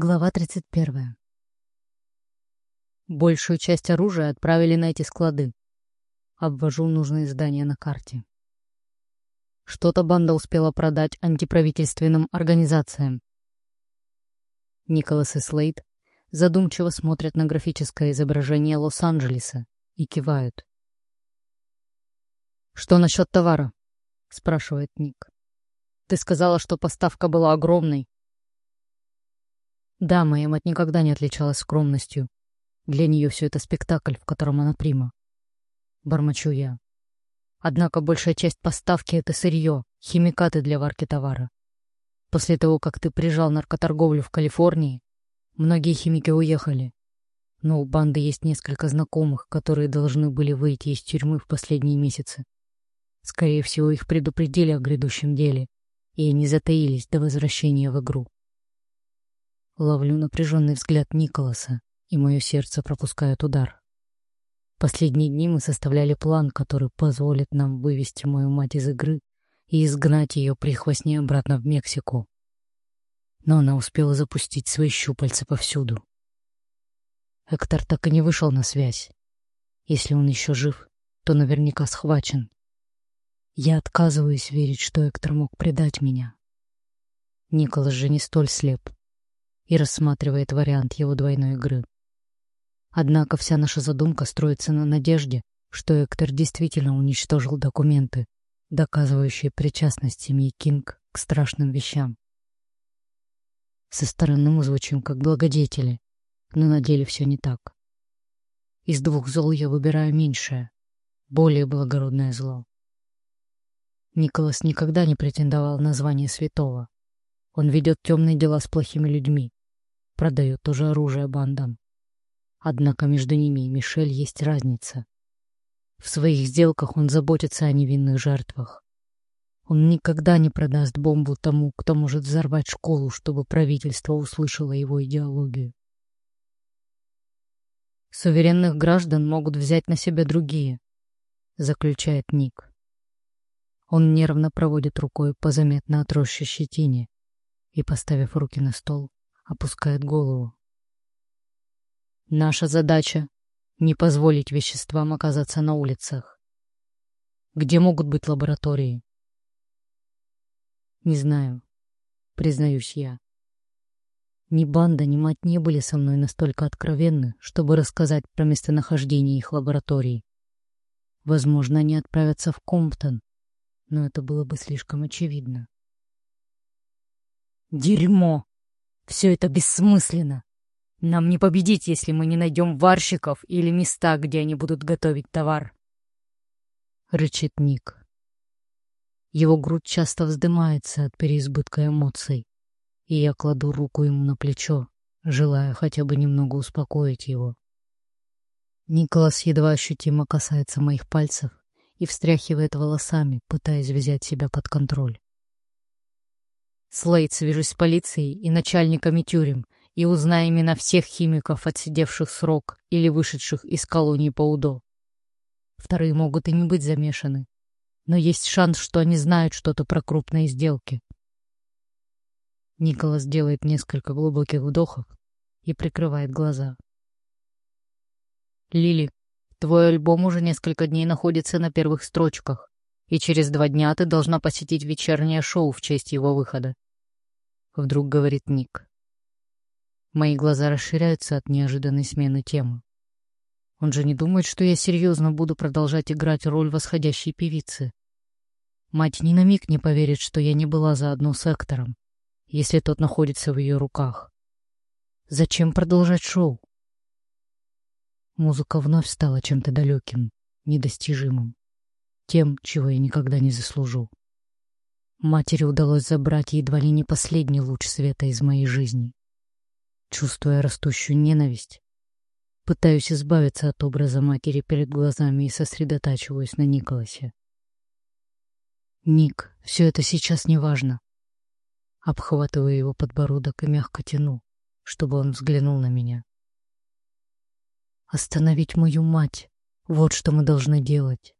Глава 31. Большую часть оружия отправили на эти склады. Обвожу нужные здания на карте. Что-то банда успела продать антиправительственным организациям. Николас и Слейд задумчиво смотрят на графическое изображение Лос-Анджелеса и кивают. «Что насчет товара?» — спрашивает Ник. «Ты сказала, что поставка была огромной, да, моя мать никогда не отличалась скромностью. Для нее все это спектакль, в котором она прима. Бормочу я. Однако большая часть поставки — это сырье, химикаты для варки товара. После того, как ты прижал наркоторговлю в Калифорнии, многие химики уехали. Но у банды есть несколько знакомых, которые должны были выйти из тюрьмы в последние месяцы. Скорее всего, их предупредили о грядущем деле, и они затаились до возвращения в игру. Ловлю напряженный взгляд Николаса, и мое сердце пропускает удар. Последние дни мы составляли план, который позволит нам вывести мою мать из игры и изгнать ее прихвостней обратно в Мексику. Но она успела запустить свои щупальца повсюду. Эктор так и не вышел на связь. Если он еще жив, то наверняка схвачен. Я отказываюсь верить, что Эктор мог предать меня. Николас же не столь слеп и рассматривает вариант его двойной игры. Однако вся наша задумка строится на надежде, что Эктор действительно уничтожил документы, доказывающие причастность семьи Кинг к страшным вещам. Со стороны мы звучим как благодетели, но на деле все не так. Из двух зол я выбираю меньшее, более благородное зло. Николас никогда не претендовал на звание святого. Он ведет темные дела с плохими людьми, продает тоже оружие бандам. Однако между ними и Мишель есть разница. В своих сделках он заботится о невинных жертвах. Он никогда не продаст бомбу тому, кто может взорвать школу, чтобы правительство услышало его идеологию. Суверенных граждан могут взять на себя другие, заключает Ник. Он нервно проводит рукой по заметно отросшей щетине и, поставив руки на стол, опускает голову. Наша задача — не позволить веществам оказаться на улицах. Где могут быть лаборатории? Не знаю, признаюсь я. Ни банда, ни мать не были со мной настолько откровенны, чтобы рассказать про местонахождение их лабораторий. Возможно, они отправятся в Комптон, но это было бы слишком очевидно. «Дерьмо!» Все это бессмысленно. Нам не победить, если мы не найдем варщиков или места, где они будут готовить товар. Рычит Ник. Его грудь часто вздымается от переизбытка эмоций, и я кладу руку ему на плечо, желая хотя бы немного успокоить его. Николас едва ощутимо касается моих пальцев и встряхивает волосами, пытаясь взять себя под контроль. Слейд, свяжусь с полицией и начальниками тюрем и узнаю имена всех химиков, отсидевших срок или вышедших из колонии по УДО. Вторые могут и не быть замешаны, но есть шанс, что они знают что-то про крупные сделки. Николас делает несколько глубоких вдохов и прикрывает глаза. Лили, твой альбом уже несколько дней находится на первых строчках и через два дня ты должна посетить вечернее шоу в честь его выхода. Вдруг говорит Ник. Мои глаза расширяются от неожиданной смены темы. Он же не думает, что я серьезно буду продолжать играть роль восходящей певицы. Мать ни на миг не поверит, что я не была заодно с Эктором, если тот находится в ее руках. Зачем продолжать шоу? Музыка вновь стала чем-то далеким, недостижимым тем, чего я никогда не заслужу. Матери удалось забрать едва ли не последний луч света из моей жизни. Чувствуя растущую ненависть, пытаюсь избавиться от образа матери перед глазами и сосредотачиваюсь на Николасе. «Ник, все это сейчас не важно». Обхватываю его подбородок и мягко тяну, чтобы он взглянул на меня. «Остановить мою мать — вот что мы должны делать».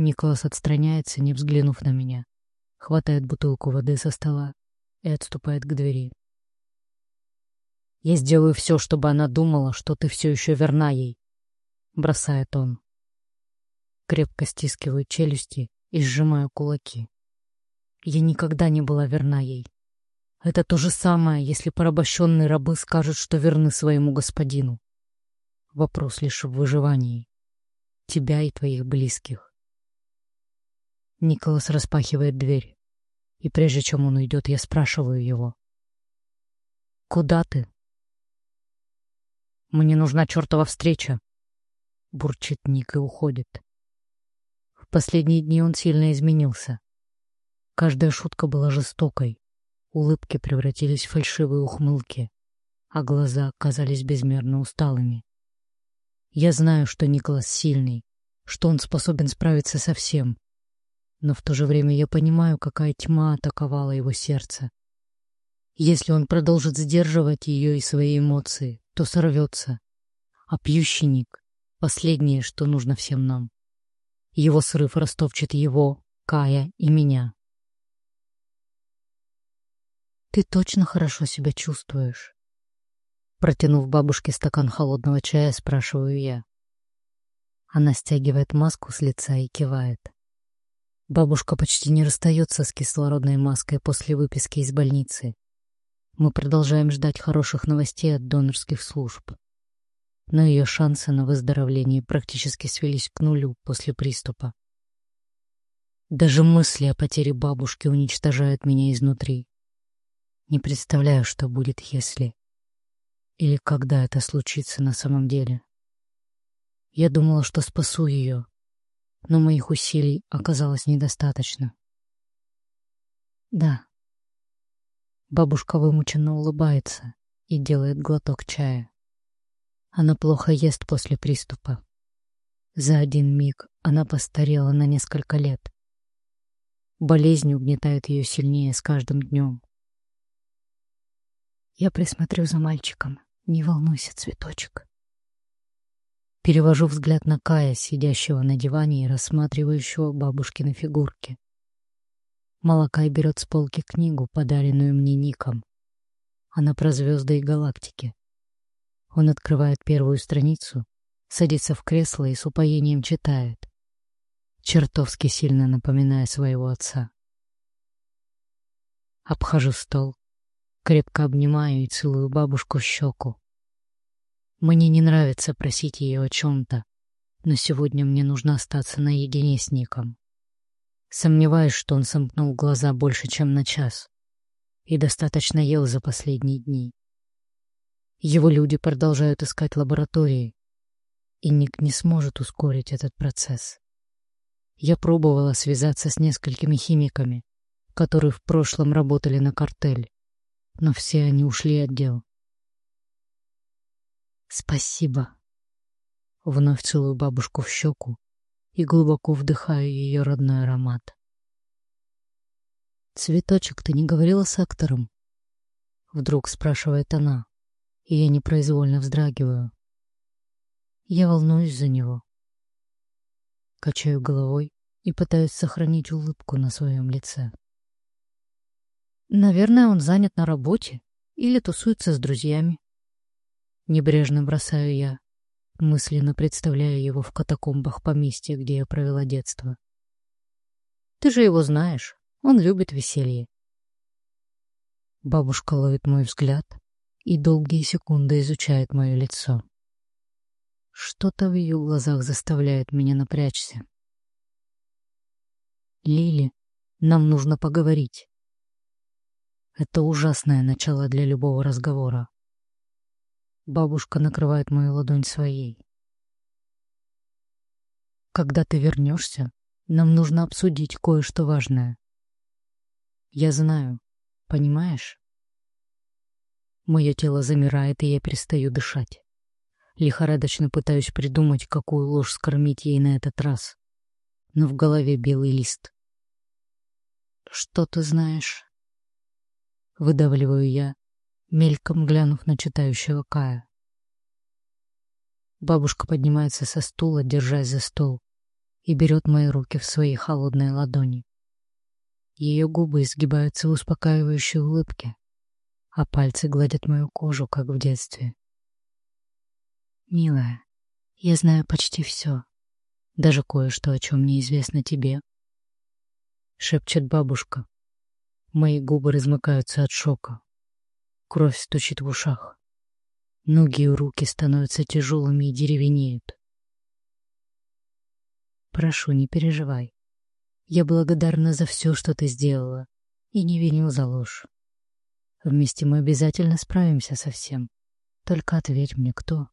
Николас отстраняется, не взглянув на меня, хватает бутылку воды со стола и отступает к двери. Я сделаю все, чтобы она думала, что ты все еще верна ей. Бросает он. Крепко стискиваю челюсти и сжимаю кулаки. Я никогда не была верна ей. Это то же самое, если порабощенные рабы скажут, что верны своему господину. Вопрос лишь в выживании. Тебя и твоих близких. Николас распахивает дверь. И прежде чем он уйдет, я спрашиваю его. «Куда ты?» «Мне нужна чертова встреча», — бурчит Ник и уходит. В последние дни он сильно изменился. Каждая шутка была жестокой, улыбки превратились в фальшивые ухмылки, а глаза оказались безмерно усталыми. Я знаю, что Николас сильный, что он способен справиться со всем, но в то же время я понимаю, какая тьма атаковала его сердце. Если он продолжит сдерживать ее и свои эмоции, то сорвется. А пьющеник — последнее, что нужно всем нам. Его срыв растопчет его, Кая и меня. «Ты точно хорошо себя чувствуешь?» Протянув бабушке стакан холодного чая, спрашиваю я. Она стягивает маску с лица и кивает. Бабушка почти не расстается с кислородной маской после выписки из больницы. Мы продолжаем ждать хороших новостей от донорских служб. Но ее шансы на выздоровление практически свелись к нулю после приступа. Даже мысли о потере бабушки уничтожают меня изнутри. Не представляю, что будет, если... Или когда это случится на самом деле. Я думала, что спасу ее, но моих усилий оказалось недостаточно. Да. Бабушка вымученно улыбается и делает глоток чая. Она плохо ест после приступа. За один миг она постарела на несколько лет. Болезнь угнетает ее сильнее с каждым днем. Я присмотрю за мальчиком. Не волнуйся, цветочек. Перевожу взгляд на Кая, сидящего на диване и рассматривающего бабушкины фигурки. Малакай берет с полки книгу, подаренную мне Ником. Она про звезды и галактики. Он открывает первую страницу, садится в кресло и с упоением читает, чертовски сильно напоминая своего отца. Обхожу стол, крепко обнимаю и целую бабушку в щеку. Мне не нравится просить ее о чем-то, но сегодня мне нужно остаться наедине с Ником. Сомневаюсь, что он сомкнул глаза больше, чем на час, и достаточно ел за последние дни. Его люди продолжают искать лаборатории, и Ник не сможет ускорить этот процесс. Я пробовала связаться с несколькими химиками, которые в прошлом работали на картель, но все они ушли от дел. Спасибо. Вновь целую бабушку в щеку и глубоко вдыхаю ее родной аромат. «Цветочек, ты не говорила с актором?» Вдруг спрашивает она, и я непроизвольно вздрагиваю. Я волнуюсь за него. Качаю головой и пытаюсь сохранить улыбку на своем лице. Наверное, он занят на работе или тусуется с друзьями. Небрежно бросаю я, мысленно представляя его в катакомбах поместья, где я провела детство. Ты же его знаешь, он любит веселье. Бабушка ловит мой взгляд и долгие секунды изучает мое лицо. Что-то в ее глазах заставляет меня напрячься. Лили, нам нужно поговорить. Это ужасное начало для любого разговора. Бабушка накрывает мою ладонь своей. Когда ты вернешься, нам нужно обсудить кое-что важное. Я знаю, понимаешь? Мое тело замирает, и я перестаю дышать. Лихорадочно пытаюсь придумать, какую ложь скормить ей на этот раз. Но в голове белый лист. «Что ты знаешь?» Выдавливаю я, мельком глянув на читающего Кая. Бабушка поднимается со стула, держась за стол, и берет мои руки в свои холодные ладони. Ее губы изгибаются в успокаивающей улыбке, а пальцы гладят мою кожу, как в детстве. «Милая, я знаю почти все, даже кое-что, о чем неизвестно тебе», — шепчет бабушка. Мои губы размыкаются от шока. Кровь стучит в ушах. Ноги и руки становятся тяжелыми и деревенеют. Прошу, не переживай. Я благодарна за все, что ты сделала, и не виню за ложь. Вместе мы обязательно справимся со всем. Только ответь мне, кто?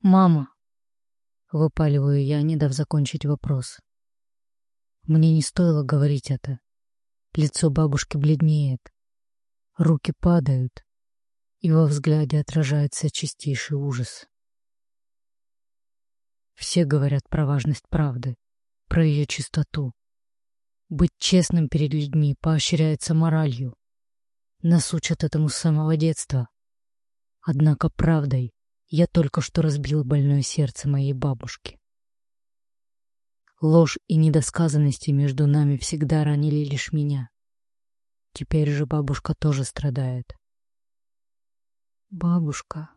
«Мама!» — выпаливаю я, не дав закончить вопрос. Мне не стоило говорить это. Лицо бабушки бледнеет. Руки падают, и во взгляде отражается чистейший ужас. Все говорят про важность правды, про ее чистоту. Быть честным перед людьми поощряется моралью. Нас учат этому с самого детства. Однако правдой я только что разбил больное сердце моей бабушки. Ложь и недосказанности между нами всегда ранили лишь меня. Теперь же бабушка тоже страдает. «Бабушка...»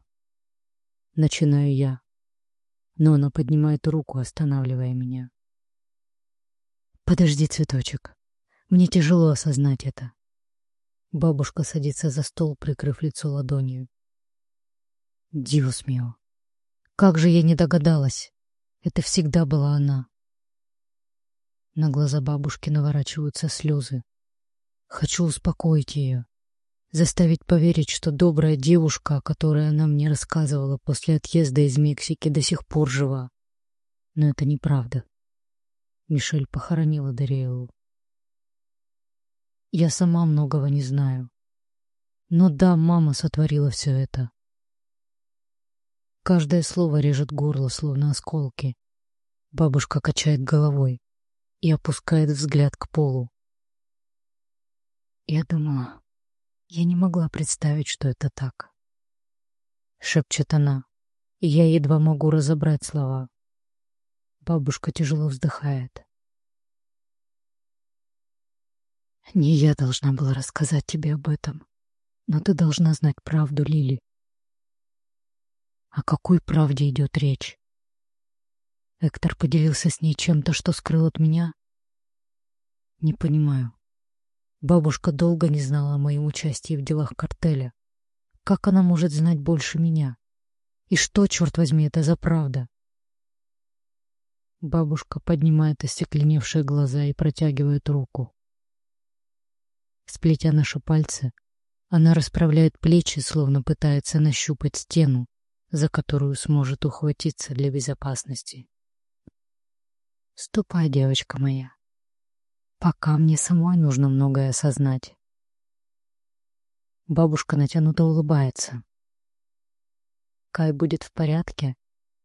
Начинаю я, но она поднимает руку, останавливая меня. «Подожди, цветочек. Мне тяжело осознать это». Бабушка садится за стол, прикрыв лицо ладонью. «Диос мио! Как же я не догадалась! Это всегда была она!» На глаза бабушки наворачиваются слезы. Хочу успокоить ее, заставить поверить, что добрая девушка, о которой она мне рассказывала после отъезда из Мексики, до сих пор жива. Но это неправда. Мишель похоронила Дариэлу. Я сама многого не знаю. Но да, мама сотворила все это. Каждое слово режет горло, словно осколки. Бабушка качает головой и опускает взгляд к полу. Я думала, я не могла представить, что это так. Шепчет она, и я едва могу разобрать слова. Бабушка тяжело вздыхает. Не я должна была рассказать тебе об этом, но ты должна знать правду, Лили. О какой правде идет речь? Эктор поделился с ней чем-то, что скрыл от меня? Не понимаю. Бабушка долго не знала о моем участии в делах картеля. Как она может знать больше меня? И что, черт возьми, это за правда? Бабушка поднимает остекленевшие глаза и протягивает руку. Сплетя наши пальцы, она расправляет плечи, словно пытается нащупать стену, за которую сможет ухватиться для безопасности. «Ступай, девочка моя. Пока мне самой нужно многое осознать». Бабушка натянуто улыбается. Кай будет в порядке,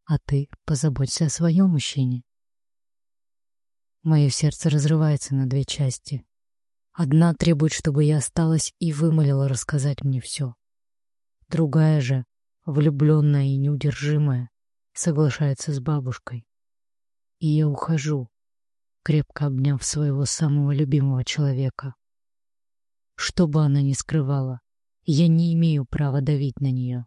а ты позаботься о своем мужчине. Мое сердце разрывается на две части. Одна требует, чтобы я осталась и вымолила рассказать мне все. Другая же, влюбленная и неудержимая, соглашается с бабушкой. И я ухожу, крепко обняв своего самого любимого человека. Что бы она ни скрывала, я не имею права давить на нее.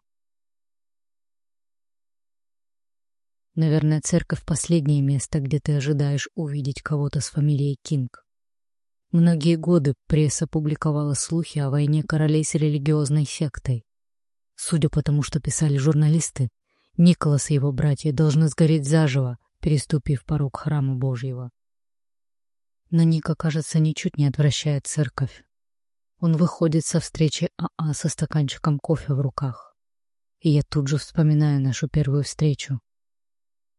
Наверное, церковь — последнее место, где ты ожидаешь увидеть кого-то с фамилией Кинг. Многие годы пресса публиковала слухи о войне королей с религиозной сектой. Судя по тому, что писали журналисты, Николас и его братья должны сгореть заживо, переступив порог храма Божьего. Но Ника, кажется, ничуть не отвращает церковь. Он выходит со встречи АА со стаканчиком кофе в руках. И я тут же вспоминаю нашу первую встречу.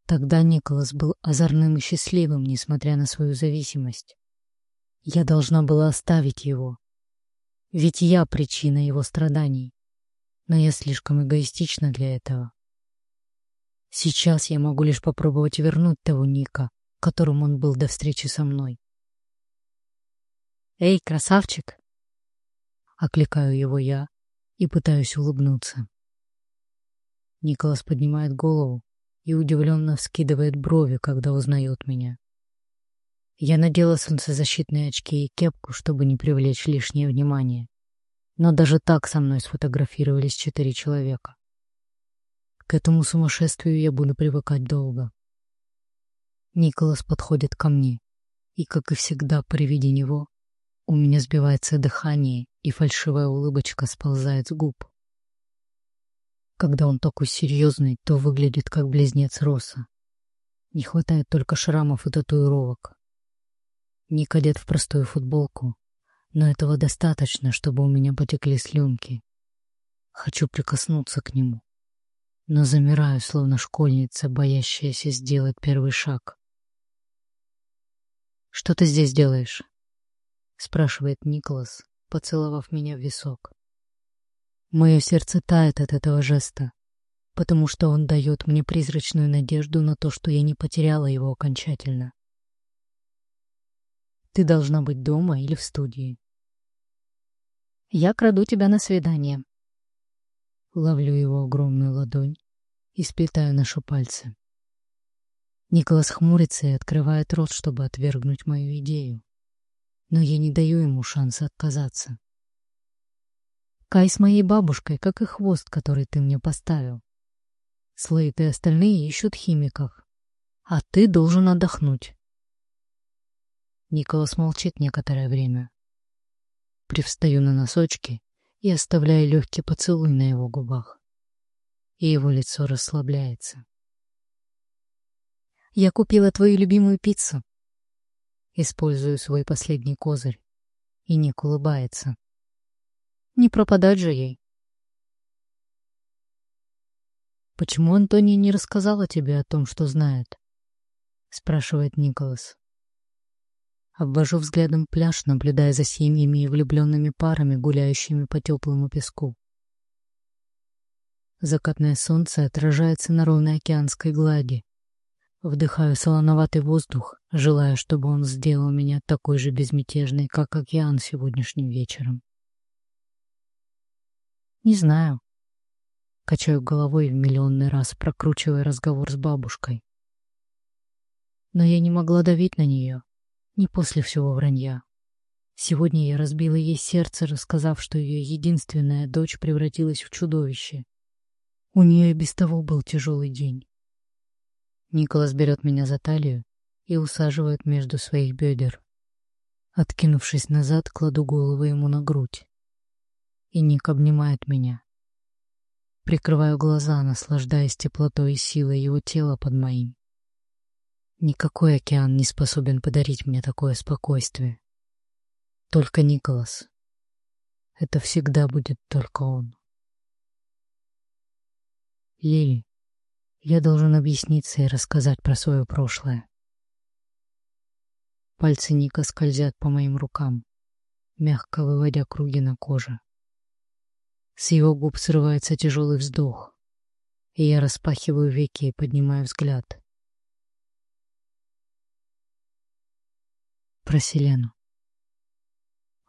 Тогда Николас был озорным и счастливым, несмотря на свою зависимость. Я должна была оставить его. Ведь я причина его страданий. Но я слишком эгоистична для этого. Сейчас я могу лишь попробовать вернуть того Ника, которым он был до встречи со мной. «Эй, красавчик!» Окликаю его я и пытаюсь улыбнуться. Николас поднимает голову, и удивленно вскидывает брови, когда узнает меня. Я надела солнцезащитные очки и кепку, чтобы не привлечь лишнее внимание. Но даже так со мной сфотографировались четыре человека. К этому сумасшествию я буду привыкать долго. Николас подходит ко мне, и, как и всегда при виде него, у меня сбивается дыхание, и фальшивая улыбочка сползает с губ. Когда он такой серьезный, то выглядит как близнец Роса. Не хватает только шрамов и татуировок. Ник одет в простую футболку, но этого достаточно, чтобы у меня потекли слюнки. Хочу прикоснуться к нему, но замираю, словно школьница, боящаяся сделать первый шаг. «Что ты здесь делаешь?» — спрашивает Николас, поцеловав меня в висок. Мое сердце тает от этого жеста, потому что он дает мне призрачную надежду на то, что я не потеряла его окончательно. Ты должна быть дома или в студии. Я краду тебя на свидание. Ловлю его огромную ладонь и сплетаю наши пальцы. Николас хмурится и открывает рот, чтобы отвергнуть мою идею. Но я не даю ему шанса отказаться. Кай с моей бабушкой, как и хвост, который ты мне поставил. Слейт и остальные ищут химиков. А ты должен отдохнуть. Николас молчит некоторое время. Привстаю на носочки и оставляю легкий поцелуй на его губах. И его лицо расслабляется. «Я купила твою любимую пиццу». Использую свой последний козырь. И Ник улыбается. Не пропадать же ей. «Почему Антония не рассказала тебе о том, что знает?» — спрашивает Николас. Обвожу взглядом пляж, наблюдая за семьями и влюбленными парами, гуляющими по теплому песку. Закатное солнце отражается на ровной океанской глади. Вдыхаю солоноватый воздух, желая, чтобы он сделал меня такой же безмятежной, как океан сегодняшним вечером. Не знаю. Качаю головой в миллионный раз, прокручивая разговор с бабушкой. Но я не могла давить на нее. Не после всего вранья. Сегодня я разбила ей сердце, рассказав, что ее единственная дочь превратилась в чудовище. У нее и без того был тяжелый день. Николас берет меня за талию и усаживает между своих бедер. Откинувшись назад, кладу голову ему на грудь. И Ник обнимает меня. Прикрываю глаза, наслаждаясь теплотой и силой его тела под моим. Никакой океан не способен подарить мне такое спокойствие. Только Николас. Это всегда будет только он. Лили, я должен объясниться и рассказать про свое прошлое. Пальцы Ника скользят по моим рукам, мягко выводя круги на коже. С его губ срывается тяжелый вздох, и я распахиваю веки и поднимаю взгляд. про Селену.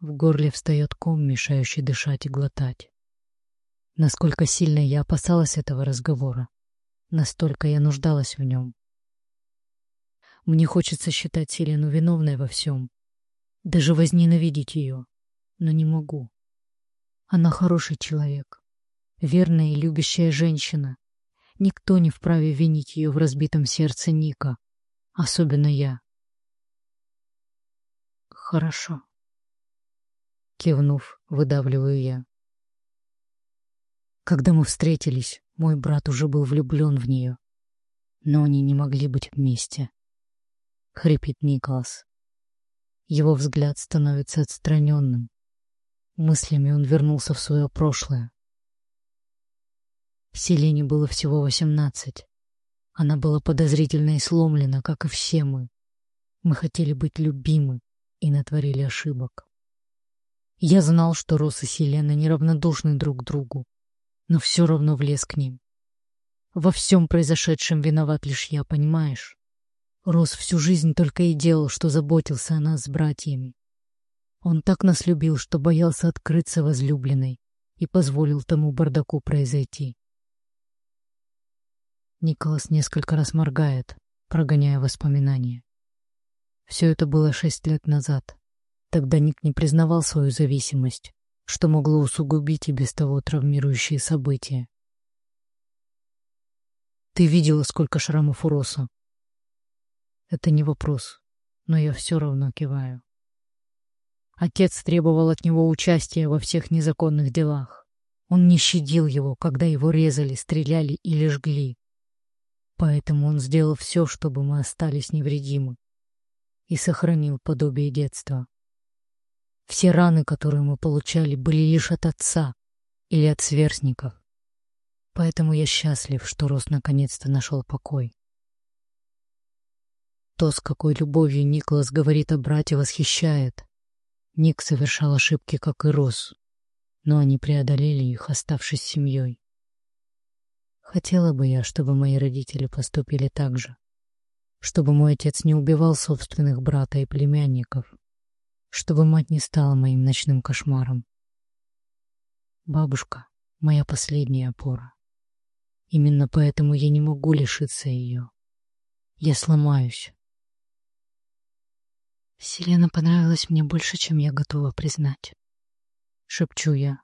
В горле встает ком, мешающий дышать и глотать. Насколько сильно я опасалась этого разговора, настолько я нуждалась в нем. Мне хочется считать Селену виновной во всем, даже возненавидеть ее, но не могу. Она хороший человек, верная и любящая женщина. Никто не вправе винить ее в разбитом сердце Ника, особенно я. Хорошо. Кивнув, выдавливаю я. Когда мы встретились, мой брат уже был влюблен в нее. Но они не могли быть вместе. Хрипит Николас. Его взгляд становится отстраненным. Мыслями он вернулся в свое прошлое. Селене было всего восемнадцать. Она была подозрительно и сломлена, как и все мы. Мы хотели быть любимы, и натворили ошибок. Я знал, что Рос и Селена неравнодушны друг к другу, но все равно влез к ним. Во всем произошедшем виноват лишь я, понимаешь? Рос всю жизнь только и делал, что заботился о нас с братьями. Он так нас любил, что боялся открыться возлюбленной и позволил тому бардаку произойти. Николас несколько раз моргает, прогоняя воспоминания. Все это было шесть лет назад. Тогда Ник не признавал свою зависимость. Что могло усугубить и без того травмирующие события. Ты видела, сколько шрамов у Роса? Это не вопрос, но я все равно киваю. Отец требовал от него участия во всех незаконных делах. Он не щадил его, когда его резали, стреляли или жгли. Поэтому он сделал все, чтобы мы остались невредимы и сохранил подобие детства. Все раны, которые мы получали, были лишь от отца или от сверстников. Поэтому я счастлив, что Рос наконец-то нашел покой. То, с какой любовью Николас говорит о брате, восхищает. Ник совершал ошибки, как и Рос, но они преодолели их, оставшись семьей. Хотела бы я, чтобы мои родители поступили так же. Чтобы мой отец не убивал собственных брата и племянников чтобы мать не стала моим ночным кошмаром. Бабушка — моя последняя опора. Именно поэтому я не могу лишиться ее. Я сломаюсь. Селена понравилась мне больше, чем я готова признать. Шепчу я.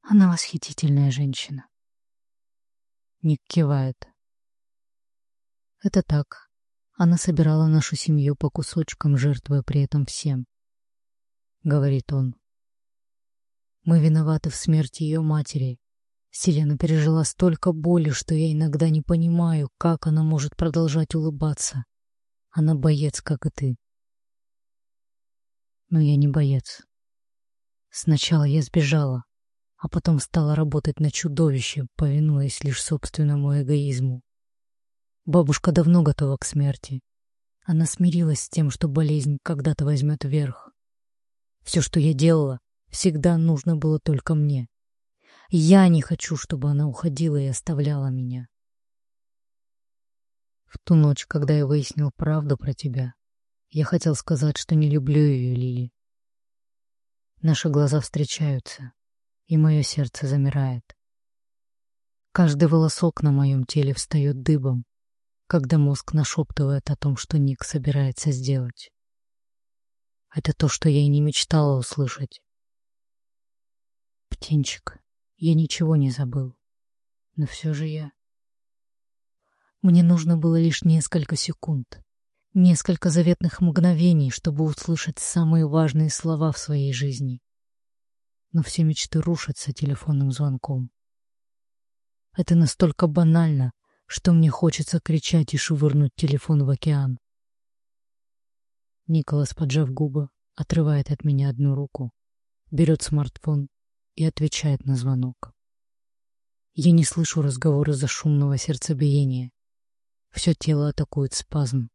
Она восхитительная женщина. Ник кивает. Это так. Она собирала нашу семью по кусочкам, жертвуя при этом всем. Говорит он. Мы виноваты в смерти ее матери. Селена пережила столько боли, что я иногда не понимаю, как она может продолжать улыбаться. Она боец, как и ты. Но я не боец. Сначала я сбежала, а потом стала работать на чудовище, повинуясь лишь собственному эгоизму. Бабушка давно готова к смерти. Она смирилась с тем, что болезнь когда-то возьмет верх. Все, что я делала, всегда нужно было только мне. Я не хочу, чтобы она уходила и оставляла меня. В ту ночь, когда я выяснил правду про тебя, я хотел сказать, что не люблю ее, Лили. Наши глаза встречаются, и мое сердце замирает. Каждый волосок на моем теле встает дыбом, когда мозг нашептывает о том, что Ник собирается сделать. Это то, что я и не мечтала услышать. Птенчик, я ничего не забыл. Но все же я... Мне нужно было лишь несколько секунд, несколько заветных мгновений, чтобы услышать самые важные слова в своей жизни. Но все мечты рушатся телефонным звонком. Это настолько банально, что мне хочется кричать и швырнуть телефон в океан. Николас, поджав губы, отрывает от меня одну руку, берет смартфон и отвечает на звонок. Я не слышу разговора за шумного сердцебиения. Все тело атакует спазм.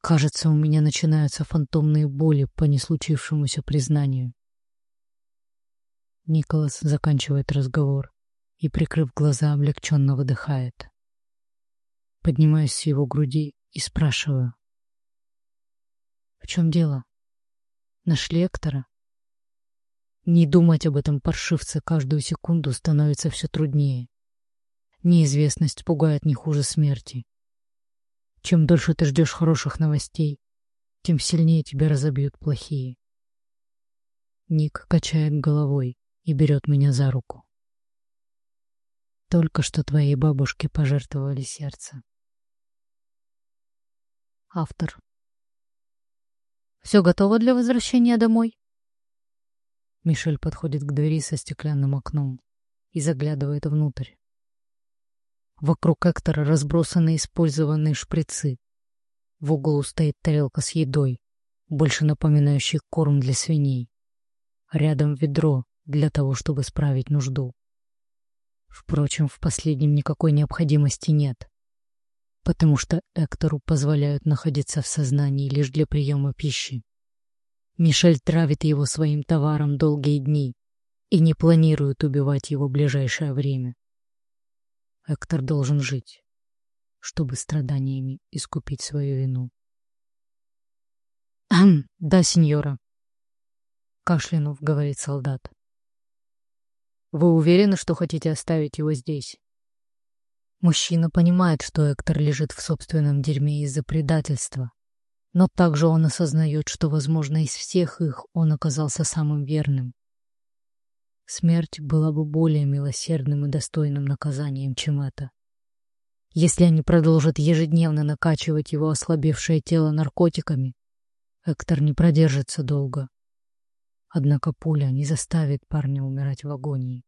Кажется, у меня начинаются фантомные боли по неслучившемуся признанию. Николас заканчивает разговор и, прикрыв глаза, облегченно выдыхает. Поднимаюсь с его груди и спрашиваю. В чем дело? Нашли Эктора? Не думать об этом паршивце каждую секунду становится все труднее. Неизвестность пугает не хуже смерти. Чем дольше ты ждешь хороших новостей, тем сильнее тебя разобьют плохие. Ник качает головой и берет меня за руку. Только что твоей бабушке пожертвовали сердце. Автор. «Все готово для возвращения домой?» Мишель подходит к двери со стеклянным окном и заглядывает внутрь. Вокруг Эктора разбросаны использованные шприцы. В углу стоит тарелка с едой, больше напоминающей корм для свиней. Рядом ведро для того, чтобы справить нужду. Впрочем, в последнем никакой необходимости нет потому что Эктору позволяют находиться в сознании лишь для приема пищи. Мишель травит его своим товаром долгие дни и не планирует убивать его в ближайшее время. Эктор должен жить, чтобы страданиями искупить свою вину. «Да, сеньора», — кашлянув, говорит солдат. «Вы уверены, что хотите оставить его здесь?» Мужчина понимает, что Эктор лежит в собственном дерьме из-за предательства. Но также он осознает, что, возможно, из всех их он оказался самым верным. смерть была бы более милосердным и достойным наказанием, чем это. Если они продолжат ежедневно накачивать его ослабевшее тело наркотиками, Эктор не продержится долго. Однако пуля не заставит парня умирать в агонии.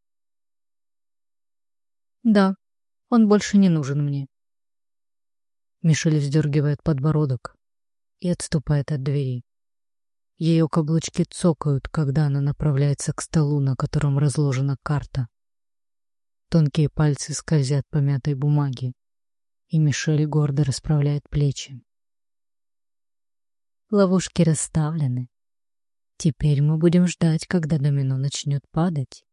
Да, он больше не нужен мне. Мишель вздергивает подбородок и отступает от двери. Ее каблучки цокают, когда она направляется к столу, на котором разложена карта. Тонкие пальцы скользят по мятой бумаге, и Мишель гордо расправляет плечи. Ловушки расставлены. Теперь мы будем ждать, когда домино начнет падать,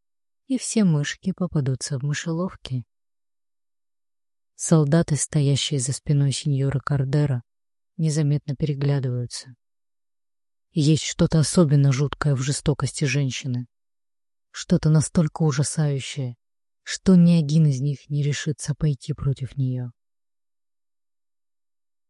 и все мышки попадутся в мышеловки. Солдаты, стоящие за спиной сеньора Кардера, незаметно переглядываются. Есть что-то особенно жуткое в жестокости женщины. Что-то настолько ужасающее, что ни один из них не решится пойти против нее.